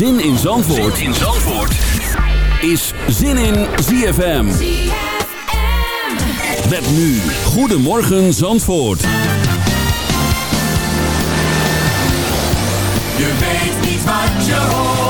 Zin in Zandvoort, zin in Zandvoort. is Zin in ZFM. Met nu, Goedemorgen Zandvoort. Je weet niet wat je hoort.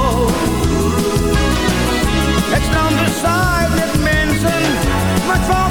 wat valt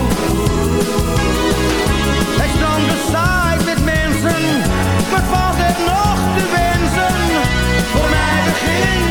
nog te wensen? Voor mij begint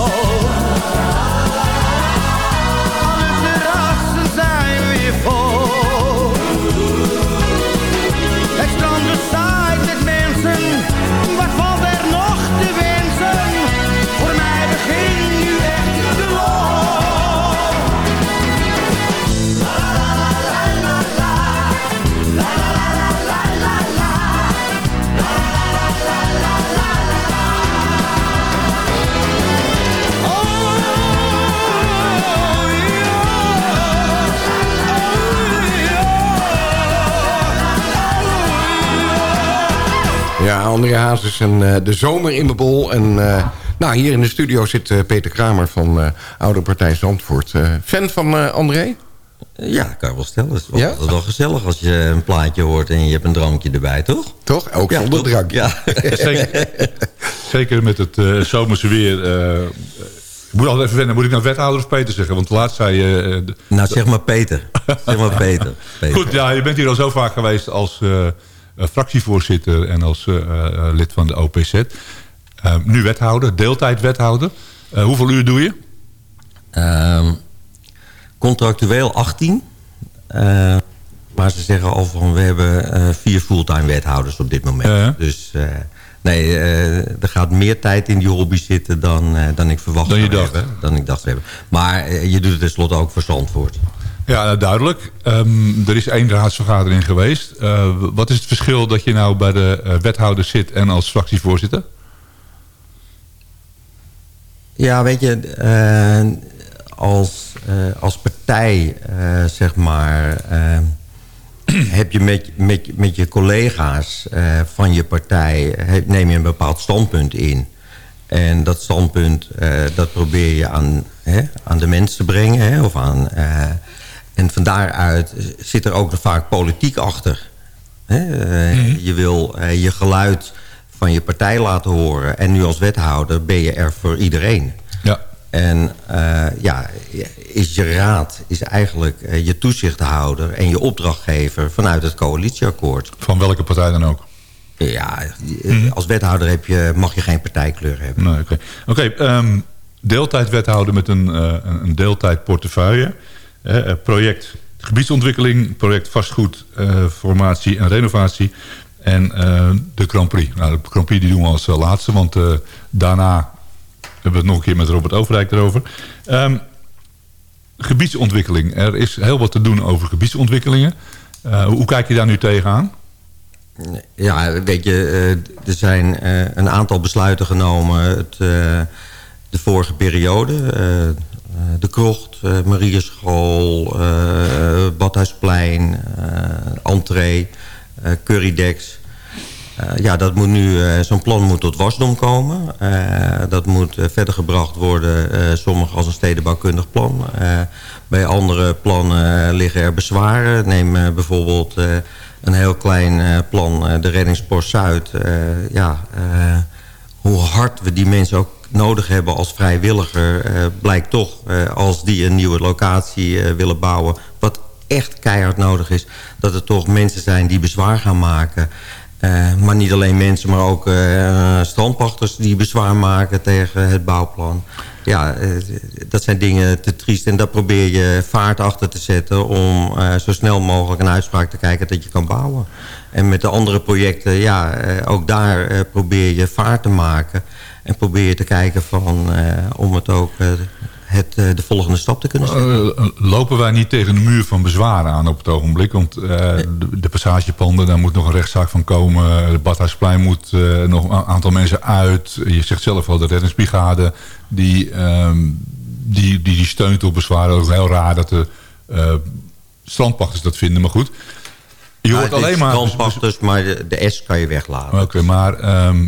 André Hazes en eh, de zomer in de bol. En eh, nou, hier in de studio zit eh, Peter Kramer van eh Oude Partij Zandvoort. Eh, fan van eh, André? Ja, kan je wel stellen. Het is wel, Ja? wel gezellig als je een plaatje hoort en je hebt een drankje erbij, toch? Toch? Ook Ja, zonder toch? drank. Ja. Zeker, zeker met het zomerse weer. eh, ik moet altijd even wennen. Moet ik nou wethouder of Peter zeggen? Want laatst zei je... eh, Nou, zeg maar Peter. Zeg maar Peter. Peter. Goed, ja, je bent hier al zo vaak geweest als fractievoorzitter en als eh, eh, lid van de OPZ. Eh, nu wethouder, deeltijd wethouder. Eh, hoeveel uur doe je? Ehm, contractueel 18. Eh, maar ze zeggen al van we hebben eh, vier fulltime wethouders op dit moment. Dus eh, nee, eh, er gaat meer tijd in die hobby zitten dan, eh, dan ik verwacht Dan je dacht. hebben. Dan ik dacht te hebben. Maar eh, je doet het tenslotte ook voor Zandvoort. Ja, duidelijk. Ehm, er is één raadsvergadering geweest. Eh, wat is het verschil dat je nou bij de eh, wethouder zit en als fractievoorzitter? Ja, weet je, eh, als, als partij, zeg maar... heb je met, met, met je collega's van je partij... neem je een bepaald standpunt in. En dat standpunt, dat probeer je aan, hè, aan de mensen te brengen. Hè, of aan, en van daaruit zit er ook nog vaak politiek achter. Hè? eh, Je wil eh, je geluid van je partij laten horen. En nu als wethouder ben je er voor iedereen. Ja. En eh, ja, is je raad is eigenlijk je toezichthouder en je opdrachtgever vanuit het coalitieakkoord. Van welke partij dan ook. Ja, eh, als wethouder heb je, mag je geen partijkleur hebben. Nee, Oké, Oké, ehm, deeltijdwethouder met een, een een deeltijdportefeuille. Eh, project gebiedsontwikkeling, project vastgoed, eh, formatie en renovatie. En eh, de Grand Prix. Nou, de Grand Prix die doen we als laatste, want daarna hebben we het nog een keer met Robert Overdijk erover. Ehm, gebiedsontwikkeling. Er is heel wat te doen over gebiedsontwikkelingen. Hoe kijk je daar nu tegenaan? Ja, weet je, er zijn een aantal besluiten genomen het, de vorige periode. Eh, de Krocht, eh Marieschool, eh Badhuisplein, entree, Currydex. Ja, dat moet nu, zo'n plan moet tot wasdom komen. Dat moet verder gebracht worden, sommige als een stedenbouwkundig plan. Bij andere plannen liggen er bezwaren. Neem bijvoorbeeld een heel klein plan, de Reddingspost Zuid. Ja, hoe hard we die mensen ook nodig hebben als vrijwilliger... eh, blijkt toch, eh, als die een nieuwe locatie eh, willen bouwen... wat echt keihard nodig is, dat er toch mensen zijn die bezwaar gaan maken... Maar niet alleen mensen, maar ook eh, strandpachters die bezwaar maken tegen het bouwplan. Ja, dat zijn dingen te triest. En daar probeer je vaart achter te zetten om zo snel mogelijk een uitspraak te kijken dat je kan bouwen. En met de andere projecten, ja, eh, ook daar eh, probeer je vaart te maken. En probeer je te kijken van, eh, om het ook het, de volgende stap te kunnen zetten. Lopen wij niet tegen een muur van bezwaar aan op het ogenblik? Want de, de passagepanden, daar moet nog een rechtszaak van komen. De Badhuisplein moet nog een aantal mensen uit. Je zegt zelf al, de reddingsbrigade... die, ehm, die, die, die steunt op bezwaar. Dat is heel raar dat de strandpachters dat vinden, maar goed. Je hoort het alleen maar... strandpachters, maar de, de S kan je weglaten. Oké, maar ehm,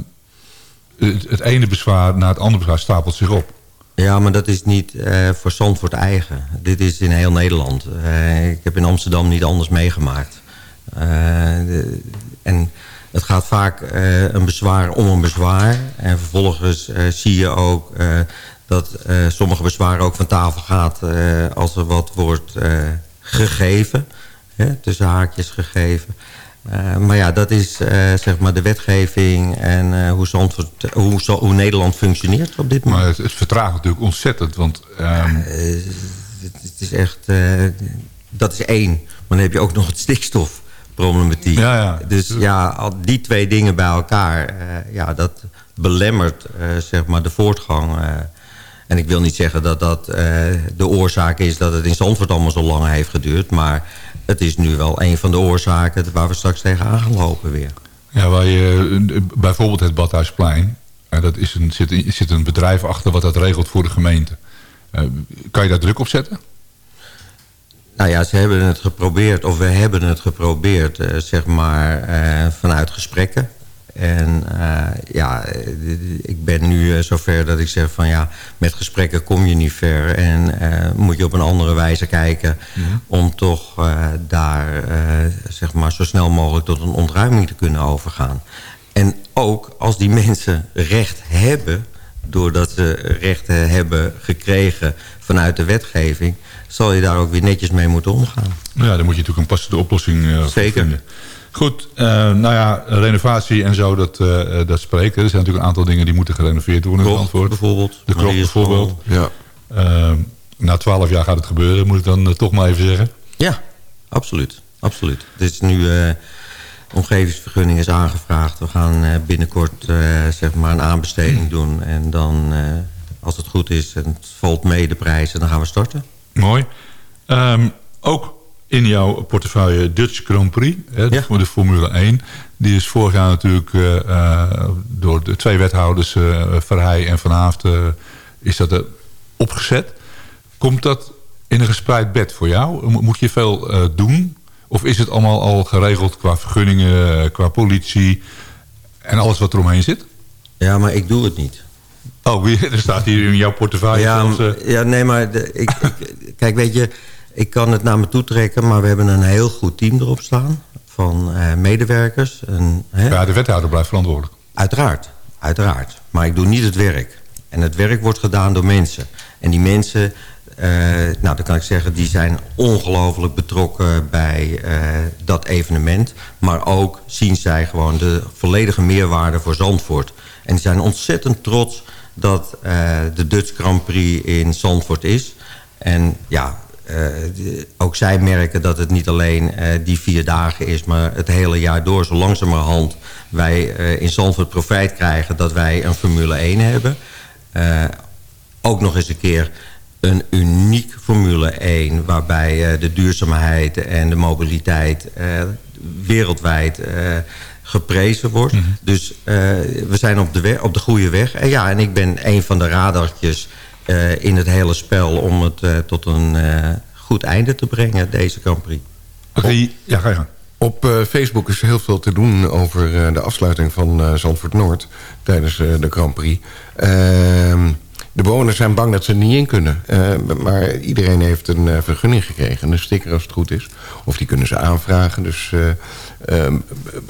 het, het ene bezwaar na het andere bezwaar stapelt zich op. Ja, maar dat is niet eh, voor Zandvoort eigen. Dit is in heel Nederland. Eh, ik heb in Amsterdam niet anders meegemaakt. Eh, de- en het gaat vaak een bezwaar om een bezwaar. En vervolgens zie je ook dat sommige bezwaren ook van tafel gaat... als er wat wordt gegeven. Hè, tussen haakjes gegeven. Eh, maar ja, dat is eh, zeg maar de wetgeving en eh, hoe, Zandvoort, hoe, Zo- hoe Nederland functioneert op dit moment. Maar het, het vertraagt natuurlijk ontzettend. Want ehm, Eh, het, het is echt... dat is één. Maar dan heb je ook nog het stikstofproblematiek. Ja, ja. Dus ja, al die twee dingen bij elkaar... ja, dat belemmert zeg maar de voortgang. en ik wil niet zeggen dat dat de oorzaak is... dat het in Zandvoort allemaal zo lang heeft geduurd. Maar het is nu wel een van de oorzaken... waar we straks tegenaan gaan lopen weer. Ja, waar je, eh, bijvoorbeeld het Badhuisplein. eh, dat is een, zit, een- zit een bedrijf achter wat dat regelt voor de gemeente. Eh, kan je daar druk op zetten? Nou ja, ze hebben het geprobeerd, of we hebben het geprobeerd, zeg maar, vanuit gesprekken. En eh, ja, ik ben nu eh, zover dat ik zeg van ja, met gesprekken kom je niet ver. En eh, moet je op een andere wijze kijken om toch eh, daar eh, zeg maar zo snel mogelijk tot een ontruiming te kunnen overgaan. En ook als die mensen recht hebben, doordat ze rechten hebben gekregen vanuit de wetgeving, zal je daar ook weer netjes mee moeten omgaan. Ja, dan moet je natuurlijk een passende oplossing eh, voor Zeker. Goed, eh, nou ja, renovatie en zo, dat, eh, dat spreken. Er zijn natuurlijk een aantal dingen die moeten gerenoveerd worden in antwoord. bijvoorbeeld. De Marieschool. bijvoorbeeld. Ja. Na twaalf jaar gaat het gebeuren, moet ik dan toch maar even zeggen. Ja, absoluut. absoluut. Het is nu... omgevingsvergunning is aangevraagd. We gaan binnenkort zeg maar een aanbesteding doen. En dan, als het goed is en het valt mee de prijzen, dan gaan we starten. Mooi. Ehm, ook in jouw portefeuille Dutch Grand Prix, hè, Ja. de Formule 1. Die is vorig jaar natuurlijk eh, eh, door de twee wethouders, eh Verheij en Van Haafd, is dat er opgezet. Komt dat in een gespreid bed voor jou? Mo- Moet je veel doen? Of is het allemaal al geregeld qua vergunningen, qua politie en alles wat eromheen zit? Ja, maar ik doe het niet. Oh, er staat hier in jouw portefeuille ja, ja, nee, maar de, ik, ik- kijk, weet je, ik kan het naar me toe trekken, maar we hebben een heel goed team erop staan van eh, medewerkers. En, hè, ja, de wethouder blijft verantwoordelijk. Uiteraard, uiteraard. Maar ik doe niet het werk. En het werk wordt gedaan door mensen. En die mensen, eh, nou dan kan ik zeggen... die zijn ongelooflijk betrokken bij eh, dat evenement. Maar ook zien zij gewoon de volledige meerwaarde voor Zandvoort. En die zijn ontzettend trots dat de Dutch Grand Prix in Zandvoort is. En ja, de- ook zij merken dat het niet alleen eh, die vier dagen is... maar het hele jaar door, zo langzamerhand wij eh, in Zandvoort profijt krijgen... dat wij een Formule 1 hebben. Eh, ook nog eens een keer een uniek Formule 1... waarbij eh, de duurzaamheid en de mobiliteit eh, wereldwijd eh, geprezen wordt. Dus eh, we zijn op de, op de goede weg. En ja, en ik ben een van de radartjes eh, in het hele spel... om het eh, tot een eh, goed einde te brengen, deze Grand Prix. Oké, ja, ga je gang. Op eh, Facebook is heel veel te doen over eh, de afsluiting van eh, Zandvoort Noord... tijdens eh, de Grand Prix. Ehm, de bewoners zijn bang dat ze er niet in kunnen. Eh, maar iedereen heeft een eh, vergunning gekregen. Een sticker als het goed is. Of die kunnen ze aanvragen. Dus eh, ehm,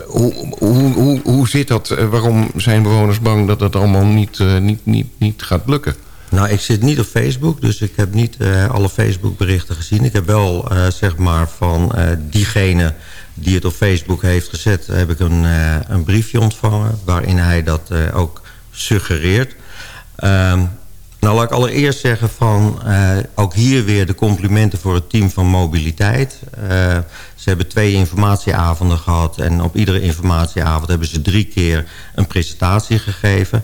hoe, hoe, hoe, hoe zit dat? Waarom zijn bewoners bang dat dat allemaal niet, niet, niet, niet gaat lukken? Nou, ik zit niet op Facebook, dus ik heb niet eh, alle Facebook-berichten gezien. Ik heb wel, eh, zeg maar, van eh, diegene die het op Facebook heeft gezet... heb ik een, een briefje ontvangen waarin hij dat ook suggereert. Ehm, nou, laat ik allereerst zeggen van... ook hier weer de complimenten voor het team van mobiliteit. Ze hebben twee informatieavonden gehad... en op iedere informatieavond hebben ze drie keer een presentatie gegeven...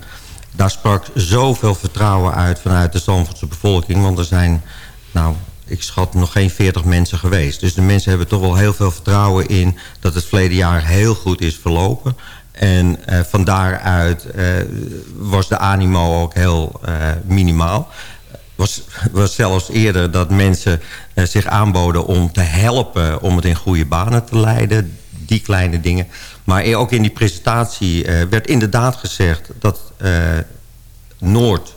Daar sprak zoveel vertrouwen uit vanuit de Zandvoortse bevolking. Want er zijn, nou, ik schat nog geen 40 mensen geweest. Dus de mensen hebben toch wel heel veel vertrouwen in... dat het verleden jaar heel goed is verlopen. En eh, van daaruit eh, was de animo ook heel eh, minimaal was, was zelfs eerder dat mensen zich aanboden om te helpen... om het in goede banen te leiden, die kleine dingen. Maar ook in die presentatie eh, werd inderdaad gezegd... dat eh, Noord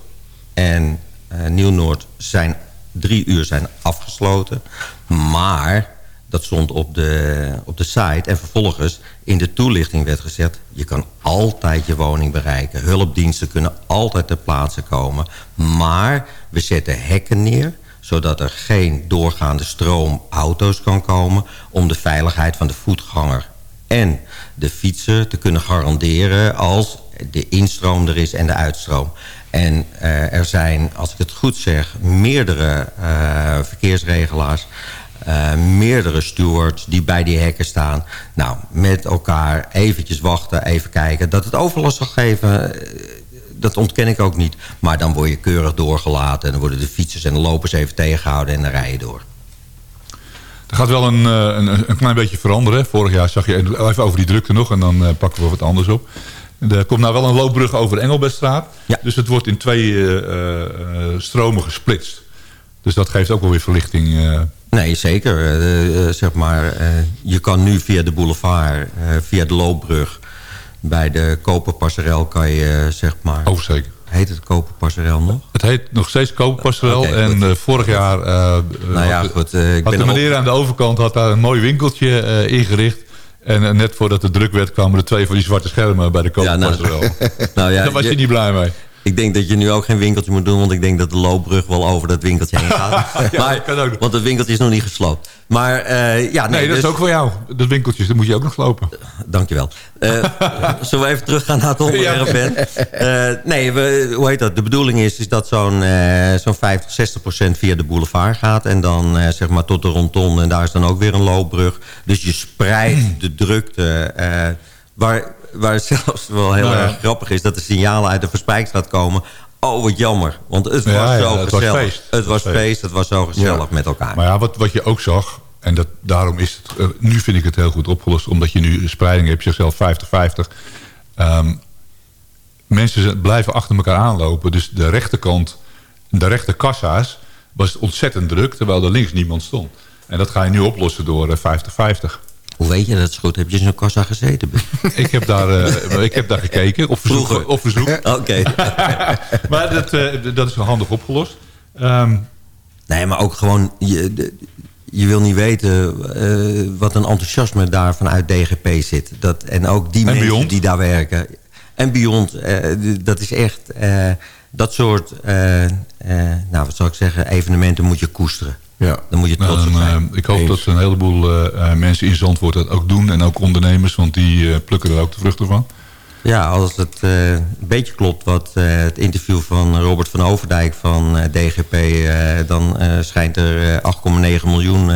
en eh, Nieuw-Noord zijn drie uur zijn afgesloten. Maar dat stond op de, op de site. En vervolgens in de toelichting werd gezegd... je kan altijd je woning bereiken. Hulpdiensten kunnen altijd ter plaatse komen. Maar we zetten hekken neer zodat er geen doorgaande stroom auto's kan komen... om de veiligheid van de voetganger en de fietser te kunnen garanderen... als de instroom er is en de uitstroom. En eh, er zijn, als ik het goed zeg, meerdere eh, verkeersregelaars... eh, meerdere stewards die bij die hekken staan. Nou, met elkaar eventjes wachten, even kijken. Dat het overlast zal geven, dat ontken ik ook niet. Maar dan word je keurig doorgelaten... en dan worden de fietsers en de lopers even tegengehouden... en dan rij je door. Er gaat wel een, eh, een, een klein beetje veranderen. Vorig jaar zag je even over die drukte nog en dan eh, pakken we wat anders op. Er komt nou wel een loopbrug over de Engelbertstraat. Ja. Dus het wordt in twee eh, stromen gesplitst. Dus dat geeft ook wel weer verlichting. Nee, zeker. Zeg maar, je kan nu via de boulevard, via de loopbrug... bij de Koperpasserel kan je, eh, zeg maar... oversteken. Heet het Koperpasserel nog? Het heet nog steeds Koperpasserel. Oké, en eh, vorig jaar eh, Nou ja, had, goed. ik had ben de er meneer aan de overkant had daar een mooi winkeltje ingericht. En net voordat het druk werd kwamen er twee van die zwarte schermen bij de Ja, nou, Koperpasserel. nou ja, Daar was je je- niet blij mee. Ik denk dat je nu ook geen winkeltje moet doen... want ik denk dat de loopbrug wel over dat winkeltje heen gaat. maar, dat kan ook. Want het winkeltje is nog niet gesloopt. Maar eh, ja, nee, Nee, dat dus, is ook voor jou. Dat winkeltje, dat moet je ook nog slopen. Dankjewel. Eh zullen we even teruggaan naar het onderwerp, Ja. Eh, nee, we, hoe heet dat? De bedoeling is, is dat zo'n eh, zo'n 50, 60 procent via de boulevard gaat. En dan zeg maar tot de rondon. En daar is dan ook weer een loopbrug. Dus je spreidt de drukte. waar, waar het zelfs wel heel Nou erg grappig is... dat de signalen uit de Verspijkstraat komen... Oh, wat jammer. Want het was zo het was gezellig. feest. Het was feest. Het was zo gezellig met elkaar. Maar ja, wat, wat je ook zag, en dat, daarom is het... eh, nu vind ik het heel goed opgelost, omdat je nu spreiding hebt. Je zegt zelf 50-50. Ehm, mensen blijven achter elkaar aanlopen. Dus de rechterkant de rechter kassa's was ontzettend druk... terwijl er links niemand stond. En dat ga je nu oplossen door 50-50. Hoe weet je dat is goed? Heb je in zo'n kassa gezeten? ik, heb daar, uh, ik heb daar gekeken, op verzoek. Op verzoek. Oké. maar dat, uh, dat is wel handig opgelost. Um, nee, maar ook gewoon... Je, je wil niet weten uh, wat een enthousiasme daar vanuit DGP zit. Dat, en ook die en mensen beyond. die daar werken. En Beyond, dat is echt... dat soort, nou wat zou ik zeggen, evenementen moet je koesteren. Ja. Dan moet je trots nou, op zijn. ik hoop dat een heleboel uh, mensen in Zandvoort dat ook doen. En ook ondernemers, want die plukken er ook de vruchten van. Ja, als het uh, een beetje klopt wat het interview van Robert van Overdijk van DGP... dan schijnt er 8,9 miljoen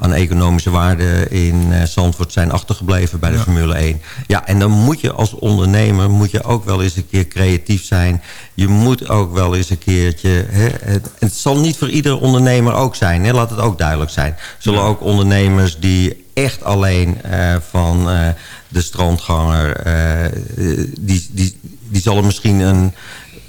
aan economische waarde in Zandvoort zijn achtergebleven bij de ja. Formule 1. Ja, en dan moet je als ondernemer moet je ook wel eens een keer creatief zijn. Je moet ook wel eens een keertje... Hè, het, het, zal niet voor iedere ondernemer ook zijn, hè, laat het ook duidelijk zijn. Zullen ja. ook ondernemers die echt alleen uh, van uh, de strandganger... Uh, die, die, die zullen misschien een,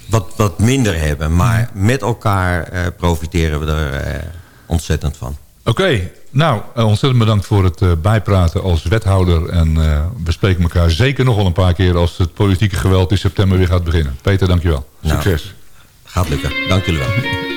wat, wat minder hebben. Maar met elkaar profiteren we er ontzettend van. Oké, okay. nou, ontzettend bedankt voor het uh, bijpraten als wethouder. En uh, we spreken elkaar zeker nog wel een paar keer... als het politieke geweld in september weer gaat beginnen. Peter, dankjewel. Nou, Succes. Gaat lukken. Dank jullie wel.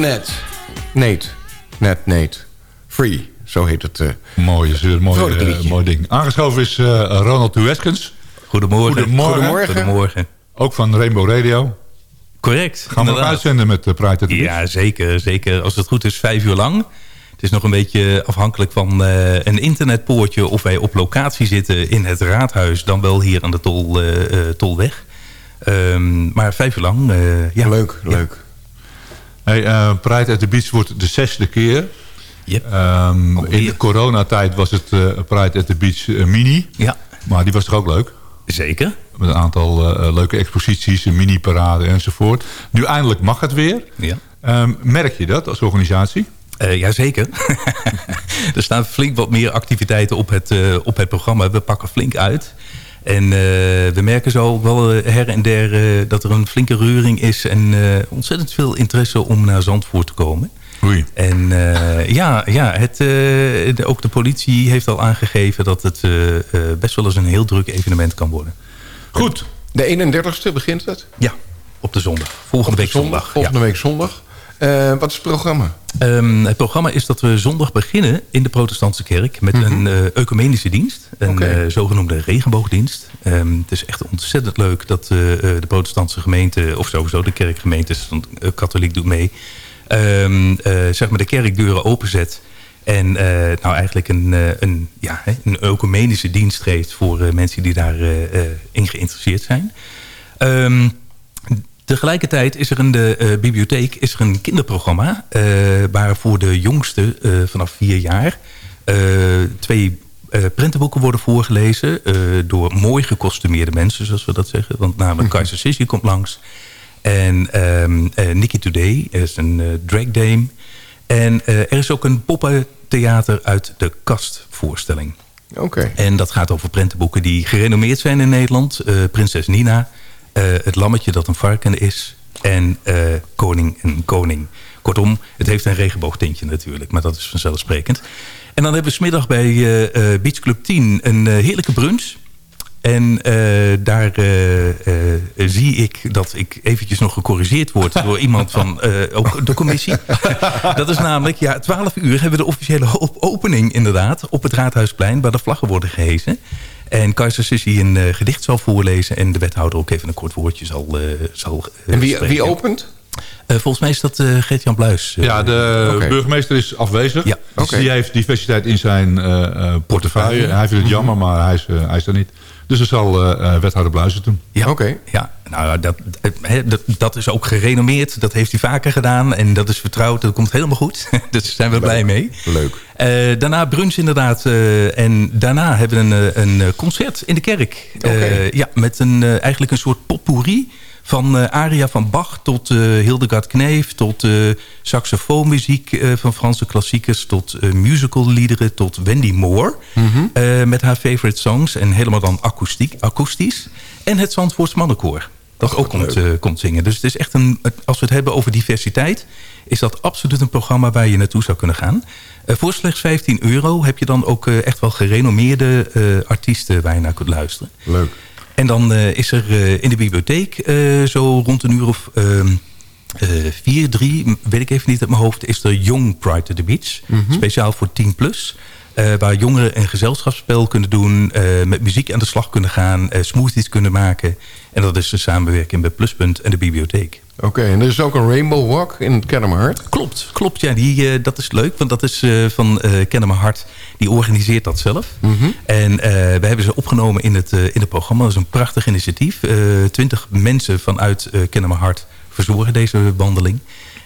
Ultranet. Nate. Net Nate. Free. Zo heet het. eh. Mooi, is weer een mooi, eh, liedje. mooi ding. Aangeschoven is eh, Ronald Tueskens. Goedemorgen. Goedemorgen. Goedemorgen. Goedemorgen. Ook van Rainbow Radio. Correct. Gaan we nog uitzenden met uh, Pride at? Ja, zeker, zeker. Als het goed is, vijf uur lang. Het is nog een beetje afhankelijk van eh, een internetpoortje... of wij op locatie zitten in het raadhuis... dan wel hier aan de tol, eh, eh, Tolweg. Ehm, maar vijf uur lang, eh, ja. Leuk, leuk. Hey, eh, Pride at the Beach wordt de zesde keer. Yep. Ehm, in de coronatijd was het eh, Pride at the Beach eh, mini. Ja, Maar die was toch ook leuk? zeker. Met een aantal leuke exposities, een mini-parade enzovoort. Nu eindelijk mag het weer. Ja. Ehm, merk je dat als organisatie? Eh Jazeker. er staan flink wat meer activiteiten op het, op het programma. We pakken flink uit. En eh, we merken zo ook wel eh, her en der eh, dat er een flinke reuring is... en eh, ontzettend veel interesse om naar Zandvoort te komen. Oei. En eh, ja, ja het, eh, de- ook de politie heeft al aangegeven... dat het eh, eh, best wel eens een heel druk evenement kan worden. Goed. De 31ste begint het. Ja, op de zondag. Volgende week zondag. ja. Volgende week zondag. Eh, wat is het programma? Ehm, het programma is dat we zondag beginnen in de protestantse kerk... met een eh ecumenische dienst, een eh, zogenoemde regenboogdienst. Ehm, het is echt ontzettend leuk dat de protestantse gemeente... of sowieso de kerkgemeentes, want katholiek doet mee... ehm, eh, zeg maar de kerkdeuren openzet... En nou eigenlijk een, een, ja, een ecumenische dienst geeft voor mensen die daarin in geïnteresseerd zijn. Ehm, Tegelijkertijd is er in de eh, bibliotheek is er een kinderprogramma... eh, waar voor de jongsten eh, vanaf vier jaar... twee prentenboeken worden voorgelezen... door mooi gekostumeerde mensen, zoals we dat zeggen. Want namelijk Kaiser Sissi komt langs. En ehm eh, Nikki Today is een eh, drag dame. En er is ook een poppentheater uit de kast voorstelling. Oké. En dat gaat over prentenboeken die gerenommeerd zijn in Nederland. Prinses Nina, Het lammetje dat een varken is... en eh, Koning en Koning. Kortom, het heeft een regenboogtintje natuurlijk, maar dat is vanzelfsprekend. En dan hebben we smiddag bij eh, eh, Beach Club 10 een eh, heerlijke brunch... En eh, daar eh, eh, zie ik dat ik eventjes nog gecorrigeerd word... door iemand van eh, ook de commissie. dat is namelijk, ja, 12 uur hebben we de officiële op- opening inderdaad... op het Raadhuisplein, waar de vlaggen worden gehezen. En Kaiser Sissi een eh, gedicht zal voorlezen... en de wethouder ook even een kort woordje zal, eh zal eh, En wie, spreken. wie opent? Eh, volgens mij is dat eh Gert-Jan Bluis. Ja, de burgemeester is afwezig. Ja. Dus Oké. die heeft diversiteit in zijn eh, eh, portefeuille. Hij vindt het jammer, maar hij is, hij is er niet. Dus dat zal eh, eh, wethouder Bluizen doen. Ja, Oké. ja nou, dat, eh, dat, dat is ook gerenommeerd. Dat heeft hij vaker gedaan. En dat is vertrouwd. Dat komt helemaal goed. dus daar zijn we blij mee. Leuk. Eh, daarna brunch inderdaad. eh, en daarna hebben we een, een concert in de kerk. Eh, ja, met een, eigenlijk een soort potpourri. Van eh, aria van Bach tot eh, Hildegard Kneef... tot eh saxofoonmuziek van Franse klassiekers... tot musicalliederen, tot Wendy Moore... eh, met haar favorite songs en helemaal dan akoestiek, akoestisch. En het Zandvoorts Mannenkoor. Dat ook komt, komt zingen. Dus het is echt een, als we het hebben over diversiteit... is dat absoluut een programma waar je naartoe zou kunnen gaan. Voor slechts 15 euro heb je dan ook echt wel gerenommeerde artiesten... waar je naar kunt luisteren. Leuk. En dan eh, is er eh, in de bibliotheek eh, zo rond een uur of ehm, eh, vier, drie, weet ik even niet uit mijn hoofd... is er Young Pride to the Beach. Speciaal voor 10 plus. waar jongeren een gezelschapsspel kunnen doen... met muziek aan de slag kunnen gaan... smoothies kunnen maken. En dat is de samenwerking met Pluspunt en de bibliotheek. Oké, en er is ook een Rainbow Walk in het Kennemerhart. Klopt, klopt. Ja, die, eh, dat is leuk, want dat is eh, van eh Kennen mijn Hart. Die organiseert dat zelf. En eh, we hebben ze opgenomen in het, eh, in het programma. Dat is een prachtig initiatief. Eh, Twintig mensen vanuit eh Kennen mijn Hart verzorgen deze wandeling.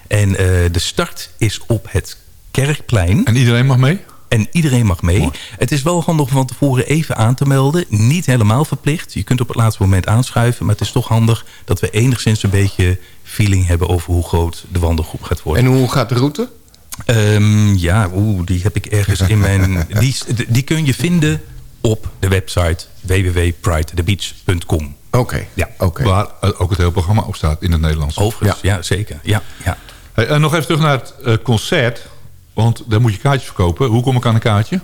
En eh, de start is op het Kerkplein. En iedereen mag mee? En iedereen mag mee. Het is wel handig om van tevoren even aan te melden. Niet helemaal verplicht. Je kunt op het laatste moment aanschuiven. Maar het is toch handig dat we enigszins een beetje feeling hebben... over hoe groot de wandelgroep gaat worden. En hoe gaat de route? Ehm, ja, oeh, die heb ik ergens in mijn... Die, die kun je vinden op de website www.pridethebeach.com. Oké. Ja. Oké. Waar ook het hele programma op staat in het Nederlands. Overigens, ja, zeker. Ja, ja. Hey, en nog even terug naar het eh, concert. Want daar moet je kaartjes verkopen. Hoe kom ik aan een kaartje?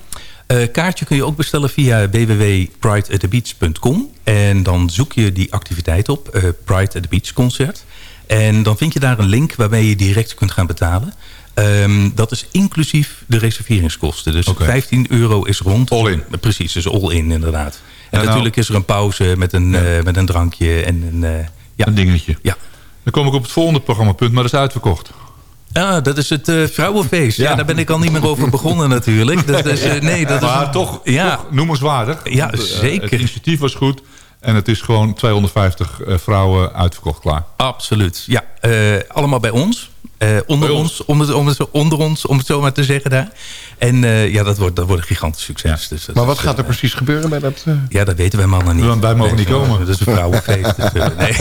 Eh, kaartje kun je ook bestellen via www.prideatthebeach.com. En dan zoek je die activiteit op, eh, Pride at the Beach concert. En dan vind je daar een link waarmee je direct kunt gaan betalen. Ehm, dat is inclusief de reserveringskosten. Dus Oké. 15 euro is rond. All in. Precies, dus all in inderdaad. En nou- natuurlijk is er een pauze met een, eh, met een drankje en een... ja. Een dingetje. Ja. Dan kom ik op het volgende programmapunt, maar dat is uitverkocht. Ah, dat is het eh, vrouwenfeest. Ja. Ja. daar ben ik al niet meer over begonnen natuurlijk. Dus, eh, nee, dat is maar een- toch, Ja, toch noemenswaardig. Ja, Want, eh, zeker. Het initiatief was goed. En het is gewoon 250 eh, vrouwen uitverkocht klaar. absoluut. Ja, allemaal bij ons. Eh, onder ons, om het, om het, onder ons, om het zo maar te zeggen daar. En eh, ja, dat wordt, dat wordt een gigantisch succes. Dus dat Maar is, wat gaat er eh, precies gebeuren bij dat... eh, Ja, dat weten wij mannen niet. Wij mogen niet komen. Dat is een vrouwenfeest. dus, nee.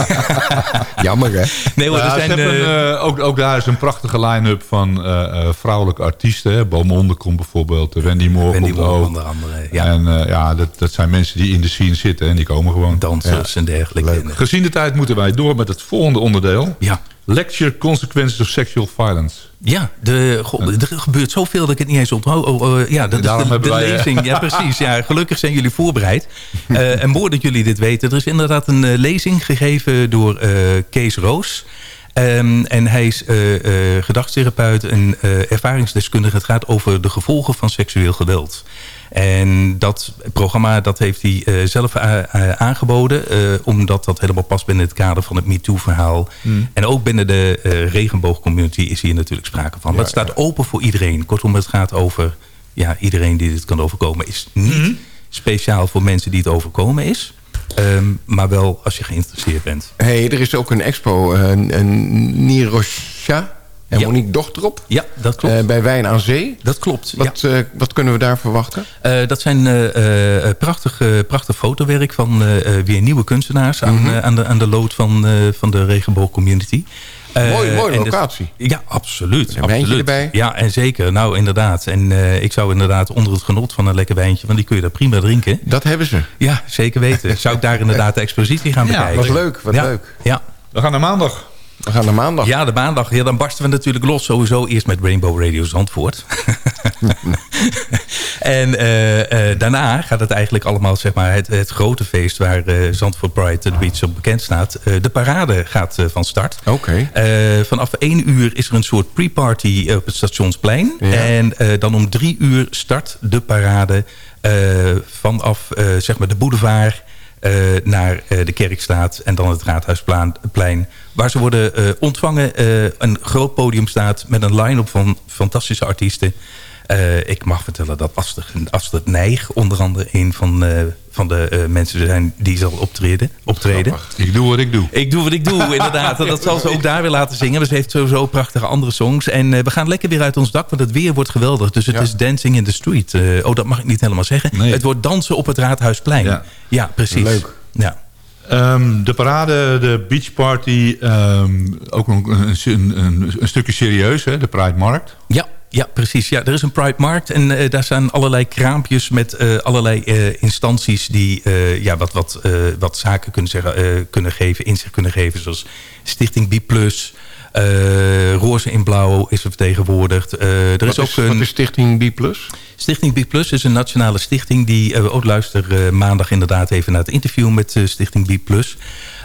Jammer, hè? nee hoor, Ja, er zijn... ook, ook daar is een prachtige line-up van eh, eh, vrouwelijke artiesten. Hè. Beaumonde komt bijvoorbeeld, Wendy Moore Wendy komt Moore ook. onder andere. Ja, En eh, ja, dat, dat zijn mensen die in de scene zitten en die komen gewoon. dansers en dergelijke. En, Gezien de tijd moeten wij door met het volgende onderdeel. Ja. Lecture Consequences of Sexual Violence. Ja, de, er gebeurt zoveel dat ik het niet eens onthoud. Oh, oh, ja, dat Daarom is de, hebben de wij, eh, lezing. Ja, precies. Ja, gelukkig zijn jullie voorbereid. Eh, en mooi dat jullie dit weten. Er is inderdaad een eh, lezing gegeven door Kees Roos. Ehm, en hij is gedragstherapeut en ervaringsdeskundige. Het gaat over de gevolgen van seksueel geweld. En dat programma dat heeft hij eh, zelf a- a- aangeboden. eh, omdat dat helemaal past binnen het kader van het MeToo-verhaal. En ook binnen de eh, regenboogcommunity is hier natuurlijk sprake van. Maar het staat open voor iedereen. Kortom, het gaat over ja, iedereen die dit kan overkomen. is niet speciaal voor mensen die het overkomen is. Ehm, maar wel als je geïnteresseerd bent. hey, er is ook een expo, eh, een, een Nirosha en Ja. Monique Dochterop. Ja, dat klopt. eh, bij Wijn aan Zee. dat klopt. ja. Wat, eh, wat kunnen we daar verwachten? Eh, dat zijn eh, eh, prachtig, prachtig fotowerk van eh, eh, weer nieuwe kunstenaars... aan, Mhm. aan, de, aan de lood van, eh, van de regenboogcommunity. Eh, Mooi- mooie en dus- locatie. ja, absoluut. Een wijntje absoluut. erbij. Ja, en zeker. Nou, inderdaad. En eh, ik zou inderdaad onder het genot van een lekker wijntje... want die kun je daar prima drinken. Dat hebben ze. Ja, zeker weten. Zou ik daar inderdaad de expositie gaan Ja, bekijken. Wat leuk, wat ja, leuk. Ja. We gaan naar maandag. We gaan naar maandag. Ja, de maandag. Ja, dan barsten we natuurlijk los. Sowieso eerst met Rainbow Radio Zandvoort. en eh, eh, daarna gaat het eigenlijk allemaal, zeg maar, het, het grote feest... waar eh, Zandvoort Pride the Beach op bekend staat. De parade gaat van start. Oké. Vanaf één uur is er een soort pre-party op het stationsplein. Ja. En dan om drie uur start de parade vanaf zeg maar de boulevard naar eh, de Kerkstraat en dan het Raadhuisplein. plein, Waar ze worden eh, ontvangen. eh, een groot podium staat met een line-up van fantastische artiesten. Eh, ik mag vertellen dat Astrid, Astrid Nijg onder andere een van, eh, van de eh, mensen zijn die zal optreden. optreden. Ik doe wat ik doe. Ik doe wat ik doe, inderdaad. En dat zal ze ook daar weer laten zingen. Maar ze heeft sowieso prachtige andere songs. En we gaan lekker weer uit ons dak, want het weer wordt geweldig. Dus het Ja. is dancing in the street. Oh, dat mag ik niet helemaal zeggen. Nee. Het wordt dansen op het Raadhuisplein. Ja. Ja, precies. Leuk. Ja. Ehm, de parade, de beach party, ehm, ook nog een, een, een, een stukje serieus, hè, de Pride Markt. Ja, ja, precies. Ja, er is een Pride Markt en eh, daar staan allerlei kraampjes met eh, allerlei eh, instanties die ja, wat, wat, wat zaken kunnen, zeggen, kunnen geven, inzicht kunnen geven. Zoals Stichting B+, Roze in Blauw is er vertegenwoordigd. Er Wat is ook een... wat is Stichting B+. Stichting B is een nationale stichting. Die ook luister maandag inderdaad even naar het interview met Stichting B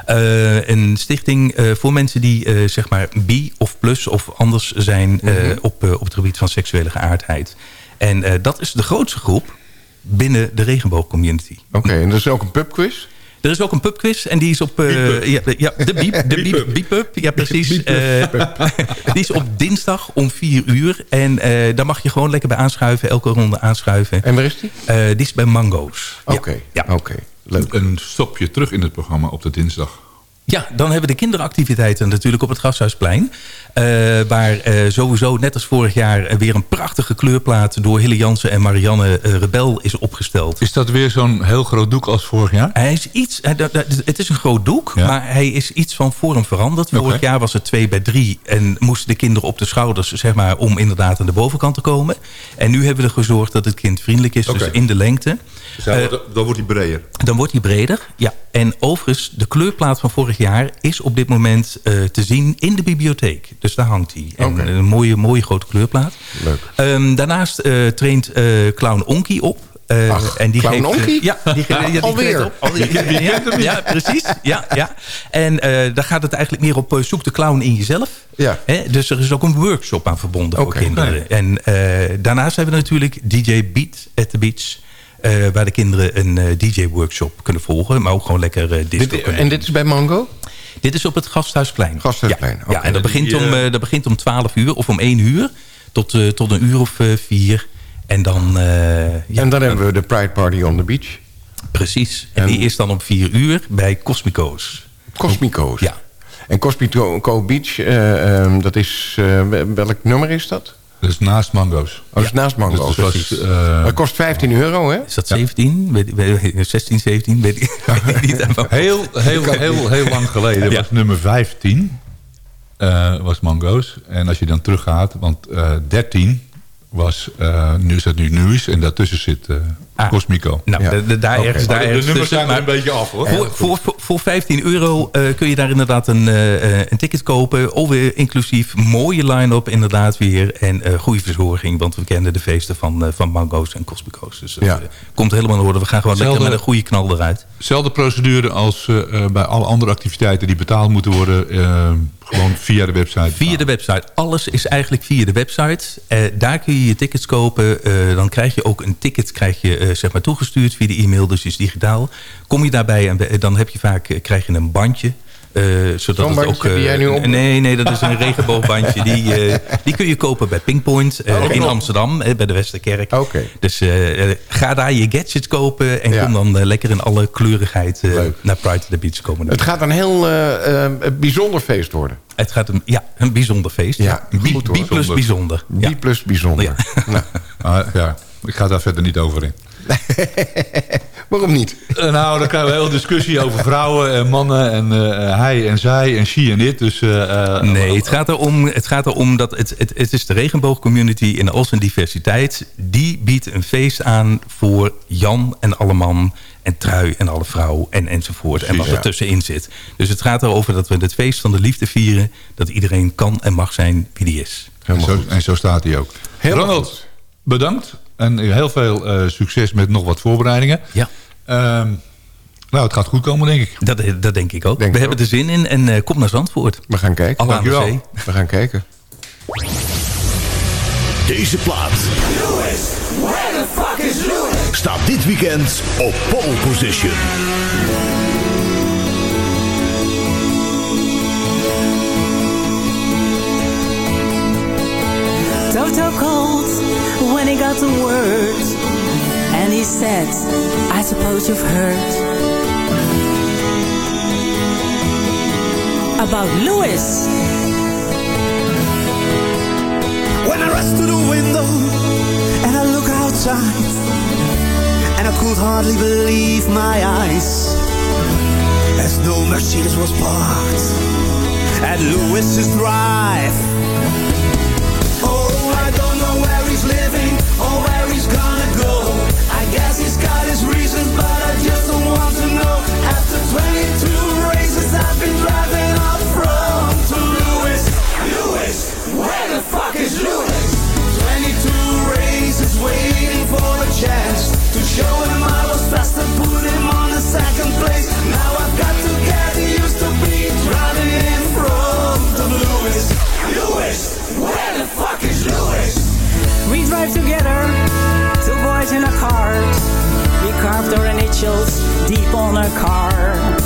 Eh, een stichting eh, voor mensen die eh, zeg maar B of plus of anders zijn eh, op, op het gebied van seksuele geaardheid. En eh, dat is de grootste groep binnen de regenboogcommunity. Oké, en er is ook een pubquiz. Er is ook een pubquiz en die is op... eh, ja, ja, de Biep, de Biep, ja precies. Eh, die is op dinsdag om 4 uur. En eh, daar mag je gewoon lekker bij aanschuiven, elke ronde aanschuiven. En waar is die? Eh, die is bij Mango's. Oké, Ja. oké. Leuk. Een stopje terug in het programma op de dinsdag. Ja, dan hebben we de kinderactiviteiten natuurlijk op het Gasthuisplein. Eh, waar eh, sowieso, net als vorig jaar, weer een prachtige kleurplaat... door Hille Jansen en Marianne eh, Rebel is opgesteld. Is dat weer zo'n heel groot doek als vorig jaar? Hij is iets, hij- het is een groot doek, Ja. maar hij is iets van vorm veranderd. Vorig jaar was het 2 bij 3 en moesten de kinderen op de schouders... Zeg maar, om inderdaad aan de bovenkant te komen. En nu hebben we er gezorgd dat het kind vriendelijk is, dus in de lengte. Eh, dan wordt hij breder. Dan wordt hij breder. Ja. En overigens, de kleurplaat van vorig jaar is op dit moment eh, te zien in de bibliotheek. Dus daar hangt hij. En. Een mooie, mooie grote kleurplaat. Leuk. Ehm, daarnaast eh, traint eh, Clown Onky op. Ach, en die Clown geeft, ja, die, ja, die Alweer? op. Alweer. Ja, ja, precies. Ja, ja. En daar gaat het eigenlijk meer op zoek de clown in jezelf. Ja. Hè? Dus er is ook een workshop aan verbonden voor kinderen. En daarnaast hebben we natuurlijk DJ Beat at the Beach. Eh, waar de kinderen een eh, DJ-workshop kunnen volgen. Maar ook gewoon lekker eh disco Dit, en dit is bij Mango? dit is op het Gasthuisplein. Gasthuisplein, Ja, en dat begint, om, dat begint om 12 uur of om 1 uur. Tot, tot een uur of eh, vier. En dan... ja, en dan hebben we de Pride Party on the Beach. Precies. En, En- die is dan om 4 uur bij Cosmico's. Cosmico's. Ja. En Cosmico Beach, eh, ehm, dat is... welk nummer is dat? Dat is naast Mango's. Oh, dat is naast Mango. Dus dat was, precies. eh, dat kost 15 euro, hè? Is dat 17? Weet, weet, 16, 17? Weet ik, weet ik niet. Heel, heel, heel, heel lang geleden Ja. was nummer 15 eh, was Mango's. En als je dan teruggaat, want eh 13 was, eh, nu is dat nu Nuis en daartussen zit eh Ah. Cosmico. Nou, Ja. de- de- daar ergens, daar Maar de ergens nummers zijn maar een beetje af hoor. Voor, voor, voor, voor 15 euro eh, kun je daar inderdaad een, eh, eh, een ticket kopen. Alweer inclusief mooie line-up inderdaad weer. En goede verzorging. Want we kennen de feesten van, van Mango's en Cosmico's. Dus dat Ja. komt helemaal in orde. We gaan gewoon lekker met een goede knal eruit. Zelfde procedure als bij alle andere activiteiten die betaald moeten worden. gewoon via de website. Via de website. Alles is eigenlijk via de website. Daar kun je je tickets kopen. Dan krijg je ook een ticket krijg je, zeg maar toegestuurd via de e-mail. Dus is digitaal. Kom je daarbij en dan heb je vaak, eh, krijg je een bandje. eh, zodat het ook, eh, die jij nu op- Nee, nee, dat is een regenboogbandje. Die, eh, die kun je kopen bij Pinkpoint eh, Oké. in Amsterdam, eh, bij de Westerkerk. Oké. Dus eh, eh, ga daar je gadgets kopen en Ja. kom dan eh, lekker in alle kleurigheid eh, naar Pride to the Beach komen. Het gaat een heel eh, eh, bijzonder feest worden. Het gaat een, ja, een bijzonder feest. Ja, Bi- goed plus bijzonder. B plus bijzonder. Ja. Nou, Maar ja, ik ga daar verder niet over in. waarom niet? Eh, nou, dan krijgen we een hele discussie over vrouwen en mannen en eh, hij en zij en she en dit. Dus, eh, eh, Nee, het gaat erom, het gaat erom dat het, het, het is de regenboogcommunity in al zijn diversiteit. Die biedt een feest aan voor Jan en alle man en Trui en alle vrouw en enzovoort. en wat er tussenin zit. Dus het gaat erover dat we het feest van de liefde vieren. Dat iedereen kan en mag zijn wie die is. En Helemaal zo, en zo staat hij ook. Helemaal Ronald, goed. bedankt. En heel veel eh, succes met nog wat voorbereidingen. Ja, Ehm, nou, het gaat goed komen, denk ik. dat, dat denk ik ook. Denk we hebben er zin in en eh, kom naar Zandvoort. We gaan kijken. Alle aan de Dankjewel. zee. We gaan kijken. Deze plaat staat dit weekend op pole position. The word And he said, I suppose you've heard About Lewis When I rush to the window and I look outside, and I could hardly believe my eyes, as no Mercedes was parked at Lewis's drive. Together, two boys in a car carved our initials deep on our car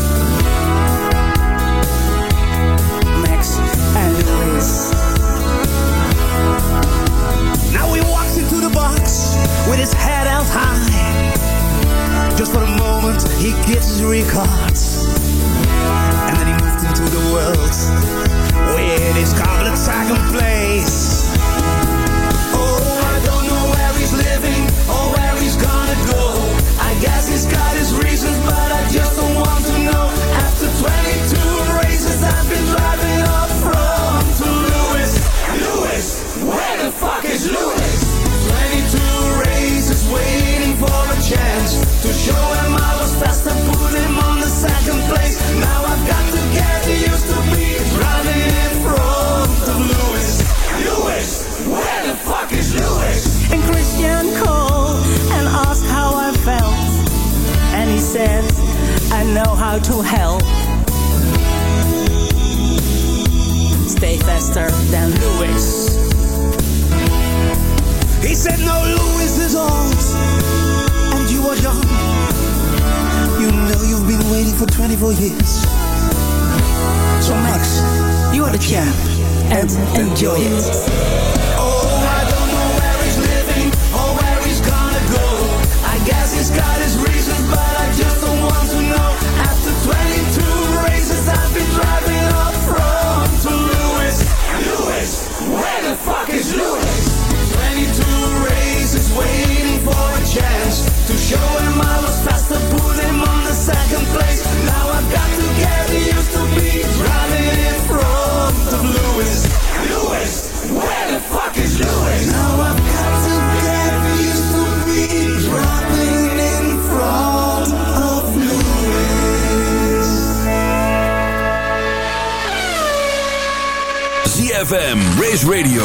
Radio,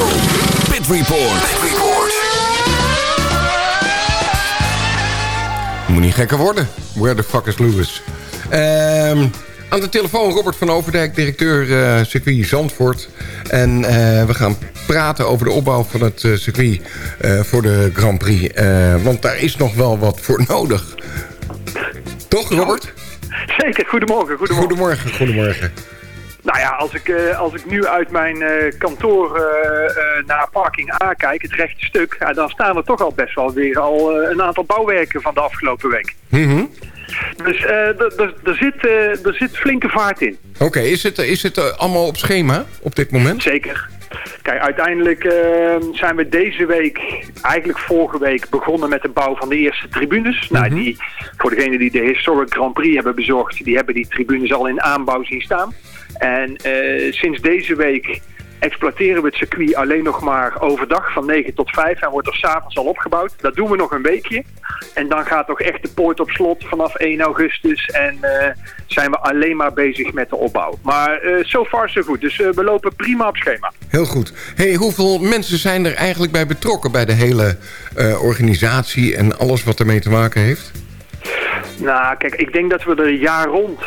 Pit Report. Pit Report. Moet niet gekker worden. Where the fuck is Lewis? Ehm, aan de telefoon Robert van Overdijk, directeur eh, circuit Zandvoort. En eh, we gaan praten over de opbouw van het eh, circuit eh, voor de Grand Prix. Eh, want daar is nog wel wat voor nodig. Toch, Robert? Zeker, goedemorgen. Goedemorgen. Goedemorgen, goedemorgen. Nou ja, als ik, eh, als ik nu uit mijn eh, kantoor eh, naar parking A kijk, het rechte stuk, ja, dan staan er toch al best wel weer al een aantal bouwwerken van de afgelopen week. Mhm. Dus er zit, er zit flinke vaart in. Oké, is het, is het allemaal op schema op dit moment? Zeker. Kijk, uiteindelijk zijn we deze week, eigenlijk vorige week, begonnen met de bouw van de eerste tribunes. Nou, die, voor degenen die de Historic Grand Prix hebben bezorgd, die hebben die tribunes al in aanbouw zien staan. En eh, sinds deze week exploiteren we het circuit alleen nog maar overdag van 9 tot 5 en wordt er s'avonds al opgebouwd. Dat doen we nog een weekje. En dan gaat toch echt de poort op slot vanaf 1 augustus en eh, zijn we alleen maar bezig met de opbouw. Maar eh so far goed, dus we lopen prima op schema. Heel goed. Hey, hoeveel mensen zijn er eigenlijk bij betrokken... bij de hele organisatie en alles wat ermee te maken heeft? Nou, kijk, ik denk dat we er jaar rond,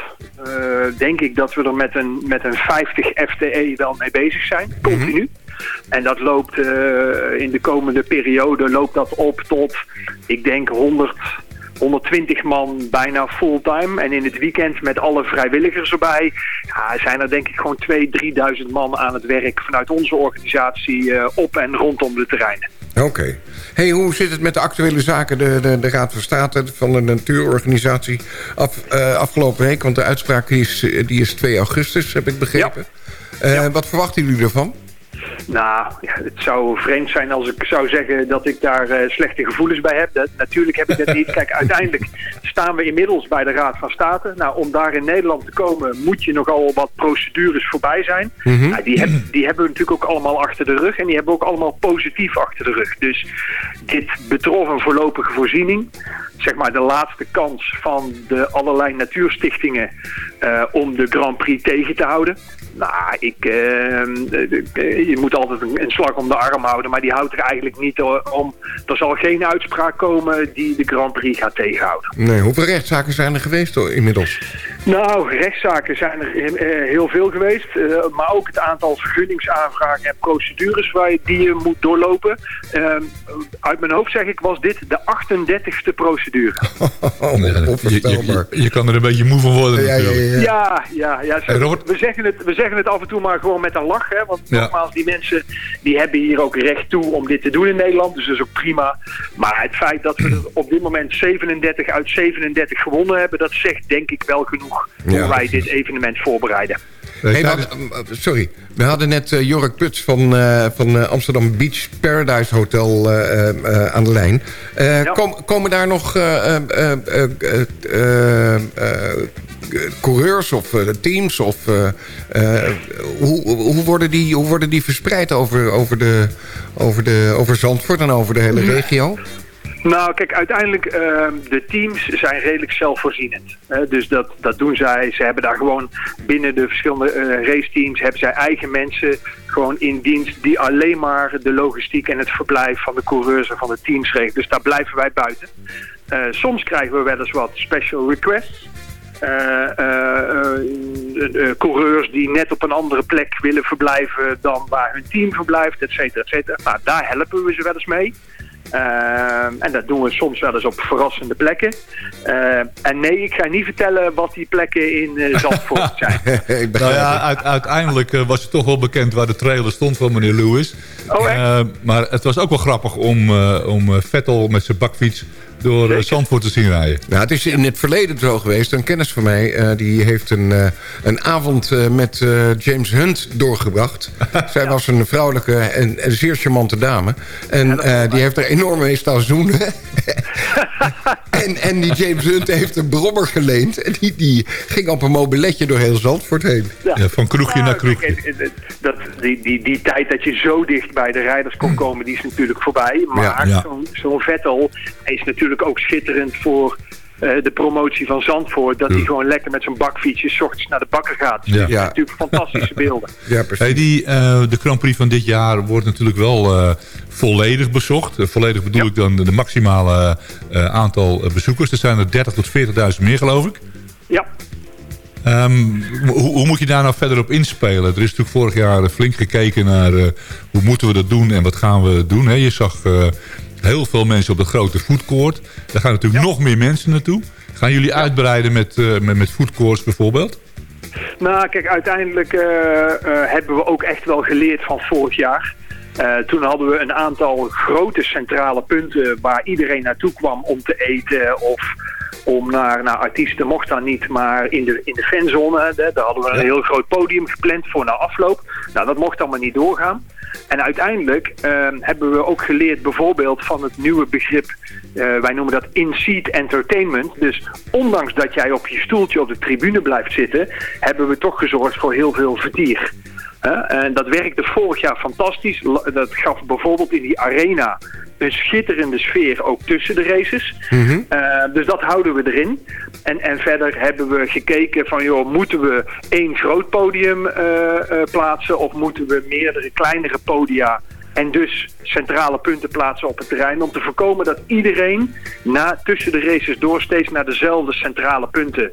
eh, denk ik dat we er met een, met een 50 FTE wel mee bezig zijn, continu. En dat loopt eh, in de komende periode loopt dat op tot, ik denk 100, 120 man bijna fulltime. En in het weekend met alle vrijwilligers erbij ja, zijn er denk ik gewoon 2.000, 3.000 man aan het werk vanuit onze organisatie eh, op en rondom de terreinen. Oké. Hey, hoe zit het met de actuele zaken? De, de, de Raad van State van de Natuurorganisatie af, eh, afgelopen week. Want de uitspraak die is, eh, die is 2 augustus, heb ik begrepen. Eh, Wat verwachten jullie ervan? Nou, ja, het zou vreemd zijn als ik zou zeggen dat ik daar eh, slechte gevoelens bij heb. Dat, natuurlijk heb ik dat niet. Kijk, uiteindelijk staan we inmiddels bij de Raad van State. Nou, om daar in Nederland te komen moet je nogal wat procedures voorbij zijn. Nou, die, heb, die hebben we natuurlijk ook allemaal achter de rug. En die hebben we ook allemaal positief achter de rug. Dus dit betrof een voorlopige voorziening. Zeg maar de laatste kans van de allerlei natuurstichtingen eh, om de Grand Prix tegen te houden. Nou, ik, eh, de- de- je moet altijd een, een slag om de arm houden, maar die houdt er eigenlijk niet om. Er zal geen uitspraak komen die de Grand Prix gaat tegenhouden. Nee, hoeveel rechtszaken zijn er geweest hoor, inmiddels? Nou, rechtszaken zijn er eh, heel veel geweest. eh, maar ook het aantal vergunningsaanvragen en procedures waar je, die je moet doorlopen. Eh, uit mijn hoofd zeg ik, was dit de 38ste procedure. Oh, Je, je, onvoorstelbaar. je, je kan er een beetje moe van worden Ja, ja, natuurlijk. ja. Ja, ja, ja. Hey, Robert. we, zeggen het, we zeggen het af en toe maar gewoon met een lach. Hè? Want Ja. nogmaals, die mensen die hebben hier ook recht toe om dit te doen in Nederland. Dus dat is ook prima. Maar het feit dat we er op dit moment 37 uit 37 gewonnen hebben... dat zegt denk ik wel genoeg Ja, hoe wij dit evenement voorbereiden. Hey, we hadden- eh, sorry, we hadden net eh, Jork Puts van, eh, van eh, Amsterdam Beach Paradise Hotel eh, eh, eh, aan de lijn. Eh, Ja. kom- komen daar nog eh, coureurs of eh, teams? Of, eh, hoe, hoe, worden die, hoe worden die verspreid over, over, de, over, de, over Zandvoort en over de hele regio? Nou, kijk, uiteindelijk, uh, de teams zijn redelijk zelfvoorzienend. dus dat, dat doen zij. Ze hebben daar gewoon binnen de verschillende uh, raceteams... hebben zij eigen mensen gewoon in dienst... die alleen maar de logistiek en het verblijf van de coureurs en van de teams regelen. Dus daar blijven wij buiten. Soms krijgen we wel eens wat special requests... eh, eh, eh, coureurs die net op een andere plek willen verblijven dan waar hun team verblijft, et cetera, et cetera. Nou, daar helpen we ze wel eens mee. En dat doen we soms wel eens op verrassende plekken. En nee, ik ga niet vertellen wat die plekken in eh, Zandvoort zijn. ik Nou ja, uit- uiteindelijk was het toch wel bekend waar de trailer stond van meneer Lewis. Oh? Eh, maar het was ook wel grappig om, eh, om Vettel met zijn bakfiets door eh, Zandvoort te zien rijden. Nou, het is in het verleden zo geweest. Een kennis van mij eh, die heeft een, eh, een avond eh, met eh, James Hunt doorgebracht. Zij was een vrouwelijke en, en zeer charmante dame. En eh, die heeft er enorm mee staan zoenen. en, en die James Hunt heeft een brommer geleend. En die, die ging op een mobiletje door heel Zandvoort heen. Ja, van kroegje naar kroegje. dat, die, die, die tijd dat je zo dicht bij de rijders kon komen, die is natuurlijk voorbij. Maar Ja, ja. zo'n zo'n Vettel is natuurlijk ook schitterend voor eh, de promotie van Zandvoort. Dat hij gewoon lekker met zijn bakfietsje ochtends naar de bakker gaat. Dus Ja. dat zijn Ja. natuurlijk fantastische beelden. Ja, precies. Hey, die, eh, de Grand Prix van dit jaar wordt natuurlijk wel eh, volledig bezocht. Volledig bedoel Ja. ik dan de maximale eh, aantal bezoekers. Er zijn er 30 tot 40.000 meer geloof ik. Ja, Ehm, hoe, hoe moet je daar nou verder op inspelen? Er is natuurlijk vorig jaar flink gekeken naar eh, hoe moeten we dat doen en wat gaan we doen. Hè? Je zag heel veel mensen op de grote foodcourt. Daar gaan natuurlijk nog meer mensen naartoe. Gaan jullie uitbreiden met, eh met, met foodcourts bijvoorbeeld? Nou, kijk, uiteindelijk eh, eh, hebben we ook echt wel geleerd van vorig jaar. Toen hadden we een aantal grote centrale punten waar iedereen naartoe kwam om te eten of om naar, nou artiesten mocht dan niet, maar in de, in de fanzone, daar hadden we een heel groot podium gepland voor na afloop. Nou, dat mocht allemaal niet doorgaan. En uiteindelijk eh, hebben we ook geleerd bijvoorbeeld van het nieuwe begrip, eh, wij noemen dat in-seat entertainment. Dus ondanks dat jij op je stoeltje op de tribune blijft zitten, hebben we toch gezorgd voor heel veel vertier. En dat werkte vorig jaar fantastisch. Dat gaf bijvoorbeeld in die arena een schitterende sfeer ook tussen de races. Eh, dus dat houden we erin. En, en verder hebben we gekeken van, joh, moeten we één groot podium eh, eh, plaatsen of moeten we meerdere kleinere podia en dus centrale punten plaatsen op het terrein om te voorkomen dat iedereen na, tussen de races door steeds naar dezelfde centrale punten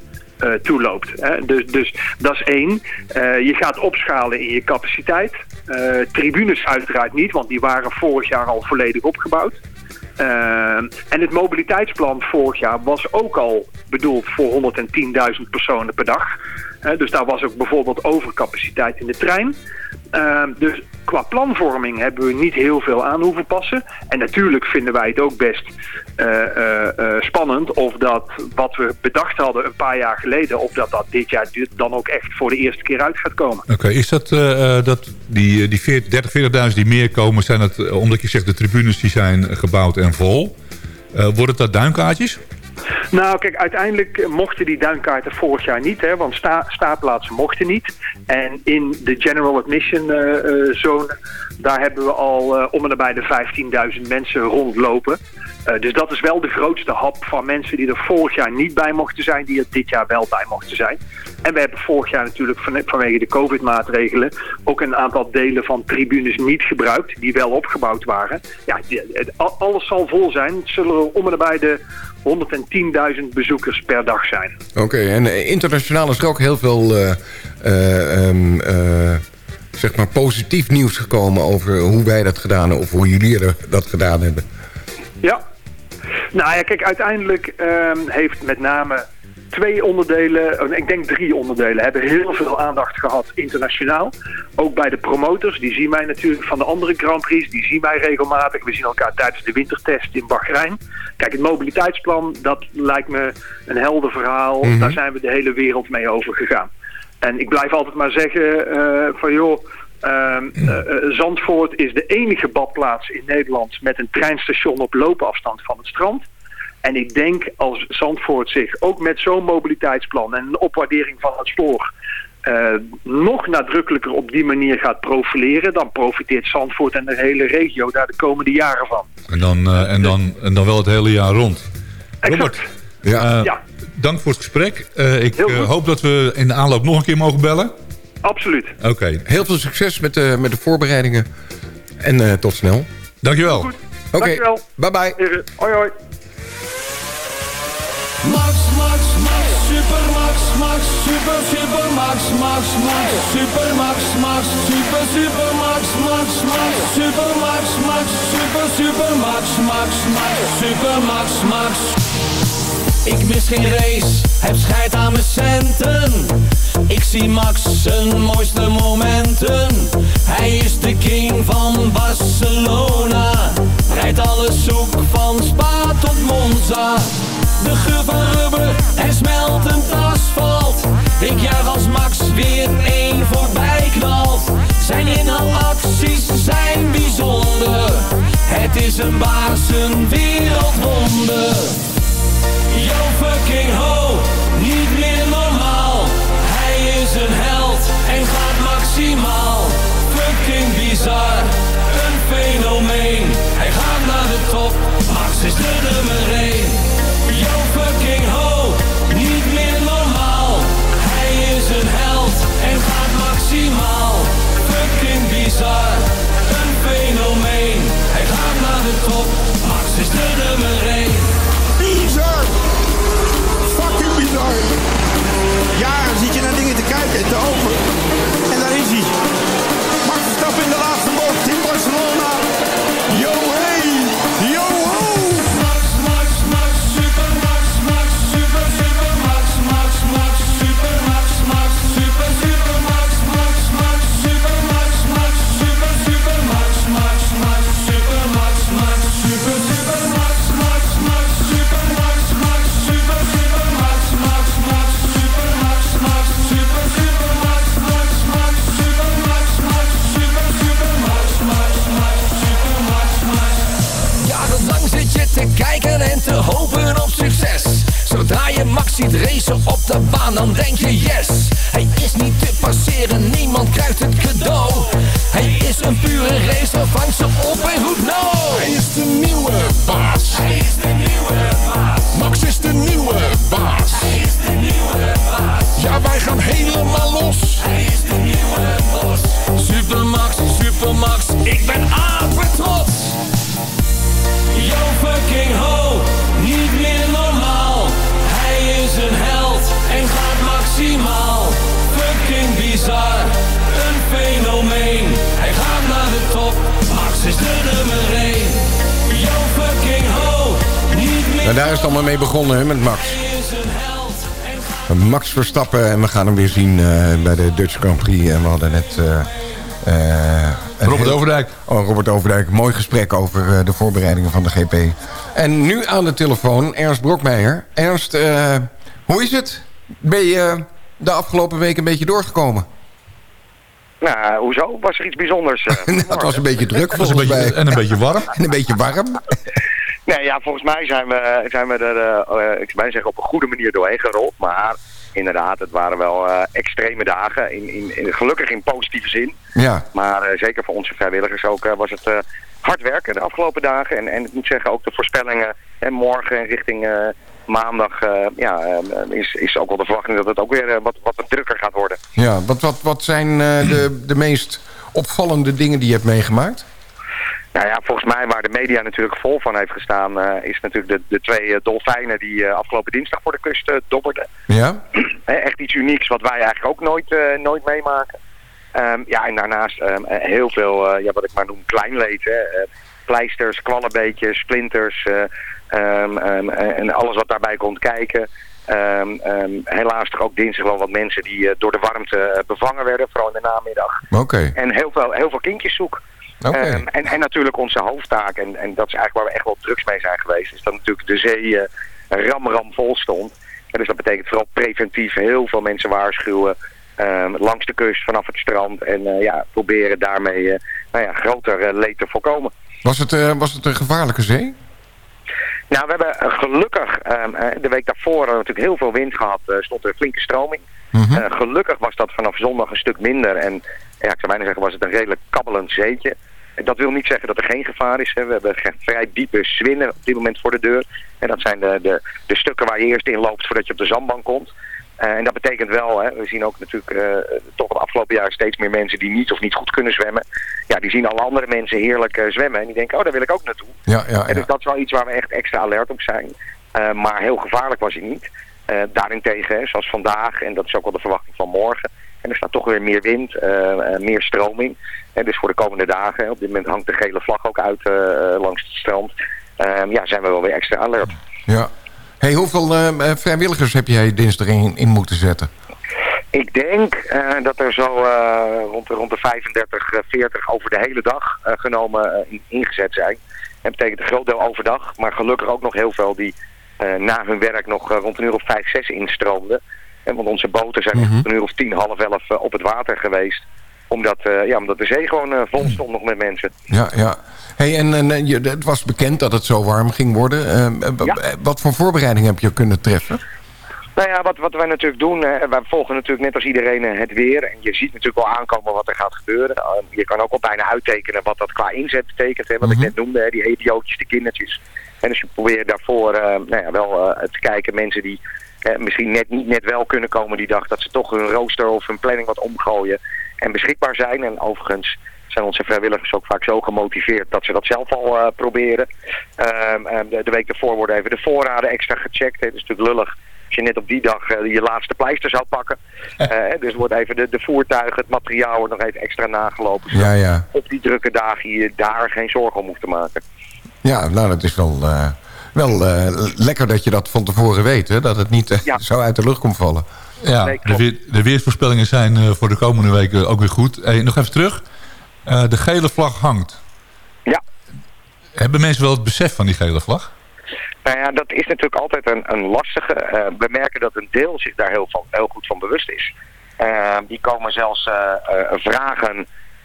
toeloopt. Hè. Dus, dus dat is één. Eh, je gaat opschalen in je capaciteit. Eh, tribunes uiteraard niet, want die waren vorig jaar al volledig opgebouwd. Eh, en het mobiliteitsplan vorig jaar was ook al bedoeld voor 110.000 personen per dag. Eh, dus daar was ook bijvoorbeeld overcapaciteit in de trein. Eh, dus qua planvorming hebben we niet heel veel aan hoeven passen. En natuurlijk vinden wij het ook best eh, eh, eh, spannend of dat wat we bedacht hadden een paar jaar geleden, of dat dat dit jaar dan ook echt voor de eerste keer uit gaat komen. Oké, is dat, eh, eh, dat die, die 40, 30, 40.000 die meer komen, zijn dat, eh, omdat je zegt de tribunes die zijn gebouwd en vol? Eh wordt het dat duinkaartjes? Nou, kijk, uiteindelijk mochten die duinkaarten vorig jaar niet, hè, want sta mochten niet. En in de general admission eh, zone, daar hebben we al eh, om en nabij de 15.000 mensen rondlopen. Dus dat is wel de grootste hap van mensen die er vorig jaar niet bij mochten zijn, die er dit jaar wel bij mochten zijn. En we hebben vorig jaar natuurlijk van, vanwege de covid-maatregelen ook een aantal delen van tribunes niet gebruikt, die wel opgebouwd waren. Ja, alles zal vol zijn. Het zullen er om en nabij de 110.000 bezoekers per dag zijn. Oké, en eh, internationaal is er ook heel veel eh, eh, ehm, eh, zeg maar positief nieuws gekomen... over hoe wij dat gedaan hebben of hoe jullie dat gedaan hebben. Ja. Nou ja, kijk, uiteindelijk ehm, heeft met name twee onderdelen, oh, ik denk drie onderdelen, hebben heel veel aandacht gehad internationaal. Ook bij de promotors, die zien mij natuurlijk van de andere Grand Prix, die zien mij regelmatig. We zien elkaar tijdens de wintertest in Bahrein. Kijk, het mobiliteitsplan, dat lijkt me een helder verhaal. Daar zijn we de hele wereld mee over gegaan. En ik blijf altijd maar zeggen eh, van joh, ehm, eh, eh, Zandvoort is de enige badplaats in Nederland met een treinstation op loopafstand van het strand. En ik denk als Zandvoort zich ook met zo'n mobiliteitsplan en een opwaardering van het spoor eh, nog nadrukkelijker op die manier gaat profileren, dan profiteert Zandvoort en de hele regio daar de komende jaren van. En dan, eh, en dan, en dan wel het hele jaar rond. Robert, Ja. eh, Ja. dank voor het gesprek. Eh, ik hoop dat we in de aanloop nog een keer mogen bellen. Absoluut. Oké, Heel veel succes met de, met de voorbereidingen. En eh, tot snel. dankjewel. Oké, Dankjewel. bye bye. Heren, Hoi hoi. Super, super Max, Max, Max, super Max, Max, super, super Max, Max, Max, super Max, Max, super, super Max, Max, Max, super Max, Max. Ik mis geen race, heb scheid aan mijn centen. Ik zie Max zijn mooiste momenten. Hij is de king van Barcelona. Rijdt alles zoek van Spa tot Monza. De geur en smeltend asfalt. Ik juich als Max weer één voorbij knalt. Zijn inhaalacties zijn bijzonder. Het is een baas, een wereldwonder. Yo fucking ho, niet meer normaal. Hij is een held en gaat maximaal. Fucking bizar, een fenomeen. Hij gaat naar de top, Max is de nummer 1. Niet meer normaal. Hij is een held en gaat maximaal. Fucking bizar, een fenomeen. Hij gaat naar de top, Max is de nummer 1. Bizar! Fucking bizar! Jaren zit je naar dingen te kijken en te hopen. De baan, dan denk je yes. Is het allemaal mee begonnen hè, met Max. Max Verstappen en we gaan hem weer zien eh, bij de Dutch Grand Prix. En we hadden net... eh, eh, Robert heel- Overdijk. Oh, Robert Overdijk. Mooi gesprek over eh, de voorbereidingen van de GP. En nu aan de telefoon Ernst Brokmeijer. Ernst, eh, hoe is het? Ben je de afgelopen week een beetje doorgekomen? Nou, hoezo? Was er iets bijzonders? eh, het was een beetje druk Was een volgens beetje, mij. en een beetje warm. En een beetje warm. Nee, ja, volgens mij zijn we, zijn we er, eh, eh, ik zou zeggen, op een goede manier doorheen gerold. Maar inderdaad, het waren wel eh, extreme dagen. In, in, in, gelukkig in positieve zin. Ja, Maar zeker voor onze vrijwilligers ook was het hard werken de afgelopen dagen. En, en ik moet zeggen, ook de voorspellingen en morgen en richting maandag ja, is, is ook wel de verwachting dat het ook weer wat, wat drukker gaat worden. ja. Wat, wat, wat zijn de, de meest opvallende dingen die je hebt meegemaakt? Nou ja, volgens mij waar de media natuurlijk vol van heeft gestaan... eh, is natuurlijk de, de twee eh, dolfijnen die eh, afgelopen dinsdag voor de kust dobberden. Ja? Echt iets unieks wat wij eigenlijk ook nooit, nooit meemaken. Ehm, ja, en daarnaast ehm, eh, heel veel, ja, wat ik maar noem, klein leed. Hè. Pleisters, kwallenbeetjes, splinters eh, ehm, ehm, eh, en alles wat daarbij komt kijken. Helaas toch ook dinsdag wel wat mensen die door de warmte bevangen werden, vooral in de namiddag. Oké. En heel veel, heel veel kindjes zoek. Ehm, en, en natuurlijk onze hoofdtaak, en, en dat is eigenlijk waar we echt wel drugs mee zijn geweest, is dat natuurlijk de zee eh, ram ram vol stond. En dus dat betekent vooral preventief heel veel mensen waarschuwen ehm, langs de kust, vanaf het strand. En eh, ja, proberen daarmee eh, nou ja, groter eh, leed te voorkomen. Was het, eh, was het een gevaarlijke zee? Nou, we hebben eh, gelukkig ehm, eh, de week daarvoor hadden we natuurlijk heel veel wind gehad. eh, stond er een flinke stroming. Mhm. Eh, gelukkig was dat vanaf zondag een stuk minder. En ja, ik zou bijna zeggen, was het een redelijk kabbelend zeetje. Dat wil niet zeggen dat er geen gevaar is. Hè. We hebben vrij diepe zwinnen op dit moment voor de deur. En dat zijn de, de, de stukken waar je eerst in loopt voordat je op de zandbank komt. Eh, en dat betekent wel, hè, we zien ook natuurlijk eh, toch het afgelopen jaar steeds meer mensen die niet of niet goed kunnen zwemmen. Ja, die zien alle andere mensen heerlijk eh, zwemmen en die denken, oh daar wil ik ook naartoe. Ja, ja, En dus dat is wel iets waar we echt extra alert op zijn. Maar heel gevaarlijk was hij niet. Daarentegen, hè, zoals vandaag, en dat is ook wel de verwachting van morgen. En er staat toch weer meer wind, meer stroming. En dus voor de komende dagen, op dit moment hangt de gele vlag ook uit langs het strand. Ehm, ja, zijn we wel weer extra alert. Ja. Hey, hoeveel vrijwilligers heb jij dinsdag in, in moeten zetten? Ik denk uh, dat er zo uh, rond, de, rond de 35, 40 over de hele dag uh, genomen ingezet zijn. Dat betekent een groot deel overdag, maar gelukkig ook nog heel veel die na hun werk nog rond een uur of 5, 6 instroomden. En want onze boten zijn mm -hmm. een uur of 10, half 11 op het water geweest. Omdat, ja, omdat de zee gewoon vol stond nog met mensen. Ja, ja. Hey, en, en je, het was bekend dat het zo warm ging worden. Ja. Wat voor voorbereiding heb je kunnen treffen? Nou ja, wat, wat wij natuurlijk doen, wij volgen natuurlijk net als iedereen het weer. En je ziet natuurlijk wel aankomen wat er gaat gebeuren. Uh, je kan ook al bijna uittekenen wat dat qua inzet betekent. Hè, wat ik net noemde, hè, die idiootjes, de kindertjes. En dus je probeert daarvoor nou ja, wel te kijken, mensen die misschien net niet net wel kunnen komen die dag. Dat ze toch hun rooster of hun planning wat omgooien en beschikbaar zijn. En overigens zijn onze vrijwilligers ook vaak zo gemotiveerd dat ze dat zelf al proberen. Ehm, de, de, week ervoor worden even de voorraden extra gecheckt. Het is natuurlijk lullig je net op die dag uh, je laatste pleister zou pakken. Uh, dus wordt even de, de voertuigen, het materiaal wordt nog even extra nagelopen. Ja, ja. Op die drukke dagen je daar geen zorgen om hoeft te maken. Ja, nou dat is wel, uh, wel lekker dat je dat van tevoren weet. Hè? Dat het niet ja. zo uit de lucht komt vallen. Ja, nee, de, weer, de, weersvoorspellingen zijn voor de komende weken ook weer goed. Hey, nog even terug. de gele vlag hangt. Ja. Hebben mensen wel het besef van die gele vlag? Nou ja, dat is natuurlijk altijd een, een lastige. Uh, we merken dat een deel zich daar heel, van, heel goed van bewust is. Uh, die komen zelfs uh,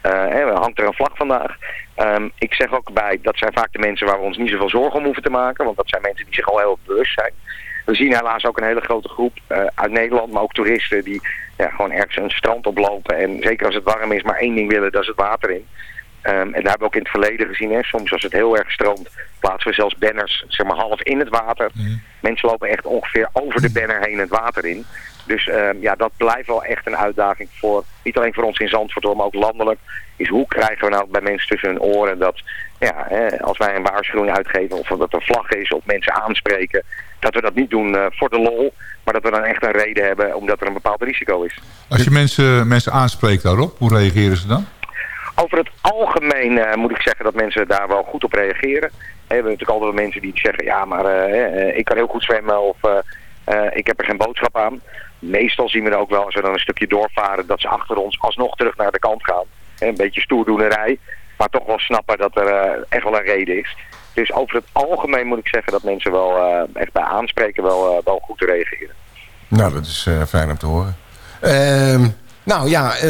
vragen, hangt er een vlag vandaag? Um, ik zeg ook bij, dat zijn vaak de mensen waar we ons niet zoveel zorgen om hoeven te maken. Want dat zijn mensen die zich al heel bewust zijn. We zien helaas ook een hele grote groep uit Nederland, maar ook toeristen die ja, gewoon ergens een strand oplopen. En zeker als het warm is, maar één ding willen, dat is het water in. Um, en daar hebben we ook in het verleden gezien. Hè. Soms als het heel erg stroomt, plaatsen we zelfs banners zeg maar, half in het water. Mhm. Mensen lopen echt ongeveer over de banner heen het water in. Dus um, ja, dat blijft wel echt een uitdaging voor, niet alleen voor ons in Zandvoort, maar ook landelijk. Is hoe krijgen we nou bij mensen tussen hun oren dat, ja, als wij een waarschuwing uitgeven of dat er vlag is of mensen aanspreken, dat we dat niet doen uh, voor de lol, maar dat we dan echt een reden hebben omdat er een bepaald risico is. Als je mensen, mensen aanspreekt daarop, hoe reageren ze dan? Over het algemeen uh, moet ik zeggen dat mensen daar wel goed op reageren. We hebben natuurlijk altijd wel mensen die zeggen, ja maar uh, ik kan heel goed zwemmen of ik heb er geen boodschap aan. Meestal zien we er ook wel, als we dan een stukje doorvaren, dat ze achter ons alsnog terug naar de kant gaan. Een beetje stoerdoenerij, maar toch wel snappen dat er echt wel een reden is. Dus over het algemeen moet ik zeggen dat mensen wel echt bij aanspreken wel, wel goed reageren. Nou, dat is fijn om te horen. Ehm nou ja, eh,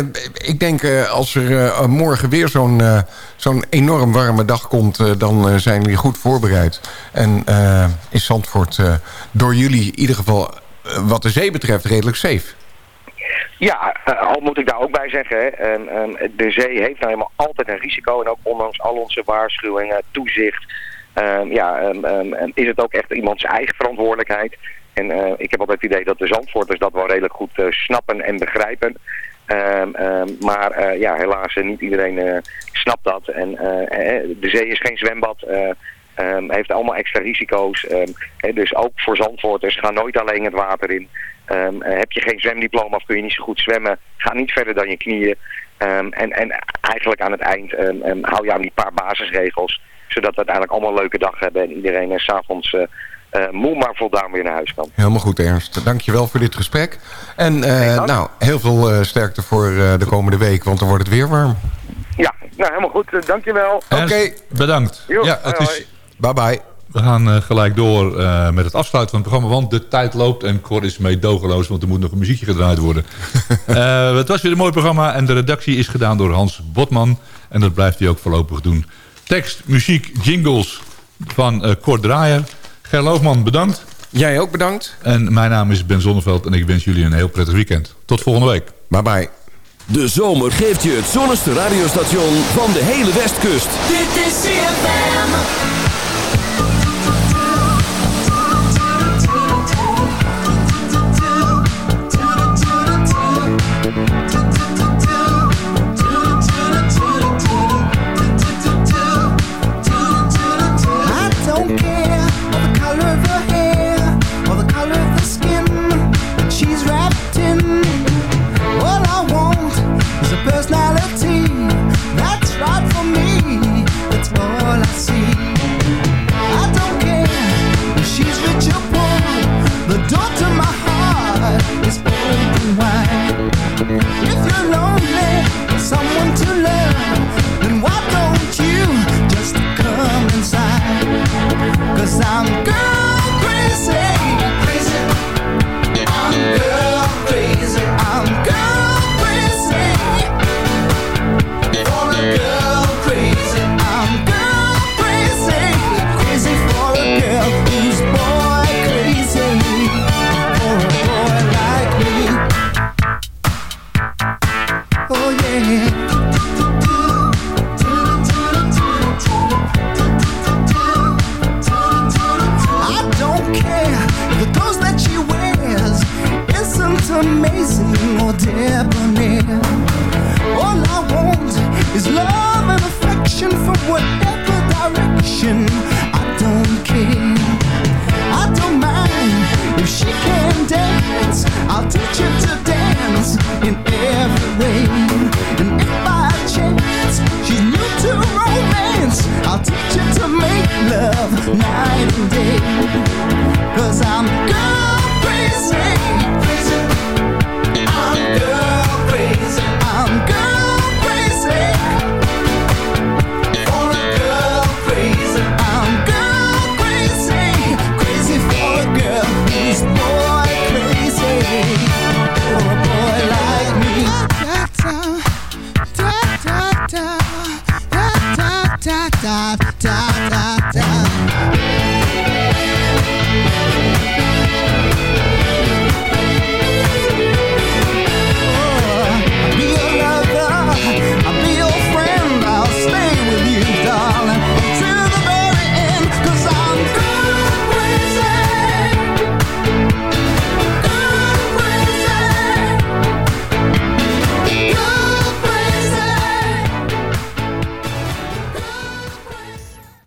ik denk uh, als er uh, morgen weer zo'n uh, zo'n enorm warme dag komt... dan zijn jullie goed voorbereid. En is Zandvoort door jullie in ieder geval wat de zee betreft redelijk safe. Ja, al moet ik daar ook bij zeggen. Hè. de zee heeft nou eenmaal altijd een risico. En ook ondanks al onze waarschuwingen, toezicht... ja, is het ook echt iemands eigen verantwoordelijkheid... En ik heb altijd het idee dat de Zandvoorters dat wel redelijk goed snappen en begrijpen. Um, um, maar uh, ja, helaas uh, niet iedereen uh, snapt dat. En de zee is geen zwembad. Um, heeft allemaal extra risico's. dus ook voor zandvoorters, ga nooit alleen het water in. heb je geen zwemdiploma of kun je niet zo goed zwemmen, ga niet verder dan je knieën. en, en eigenlijk aan het eind hou je aan die paar basisregels. Zodat we uiteindelijk allemaal een leuke dag hebben en iedereen s s'avonds uh, moe maar voldaan weer naar huis kan. Helemaal goed Ernst. Dankjewel voor dit gesprek. En uh, nou, heel veel uh, sterkte voor de komende week, want dan wordt het weer warm. Ja, nou helemaal goed. dankjewel. Oké. Okay. Bedankt. Jo, ja, het is... Bye bye. We gaan gelijk door met het afsluiten van het programma, want de tijd loopt en Cor is meedogenloos, want er moet nog een muziekje gedraaid worden. het was weer een mooi programma en de redactie is gedaan door Hans Botman en dat blijft hij ook voorlopig doen. Tekst, muziek, jingles van Cor Draaier. Ger Loofman, bedankt. Jij ook bedankt. En mijn naam is Ben Zonneveld en ik wens jullie een heel prettig weekend. Tot volgende week. Bye bye. De zomer geeft je het zonnigste radiostation van de hele Westkust. Dit is CFM.